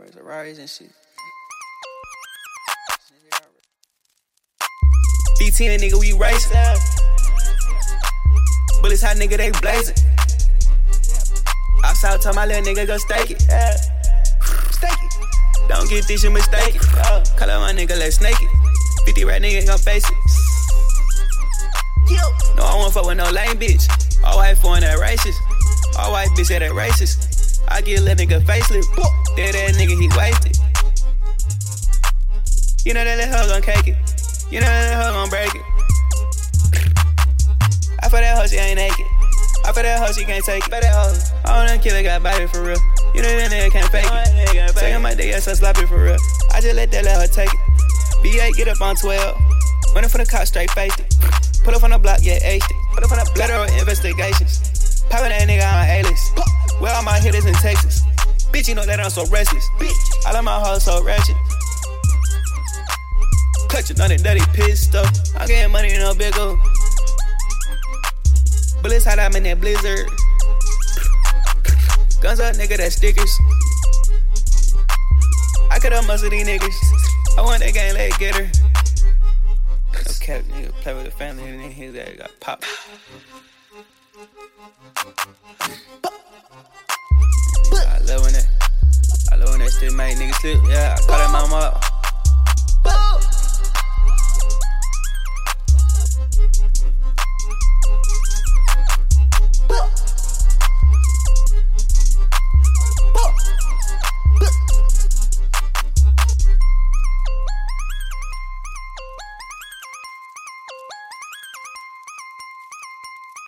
Raise Rari's and shit. D10 nigga, we racing. Bullets hot nigga, they blazing. Outside, tell my little nigga go stake it. Stake it. Don't get this shit mistaken. Call up my nigga, let's snake it. 50 rat nigga gon' face it. No, I won't fuck with no lame bitch. All white foreign that racist. All white bitch that racist. I get little nigga facelift. Dead ass nigga, he wasted. You know that little hoe gon' cake it. You know that hoe gon' break it. I feel that hoe, she ain't naked. I feel that hoe, she can't take it. I don't know, killer got body for real. You know that nigga can't fake it. Taking my dick, yeah, so sloppy for real. I just let that let her take it. B8 get up on 12. Running for the cops, straight faced it. Put up on the block, yeah, aced it. Put up on the block, investigations. Poppin' that nigga. Where all my hitters in Texas. Bitch, you know that I'm so restless. Bitch, I love my heart so ratchet. Clutching on that dirty pistol. I'm getting money in no big old. Bullets hot, I'm in that blizzard. Guns up, nigga, that stickers. I could've muscle these niggas. I want that gang leg getter. No cap, nigga, play with the family and then his that got pop. Still make niggas slip. Yeah, I call that mama up.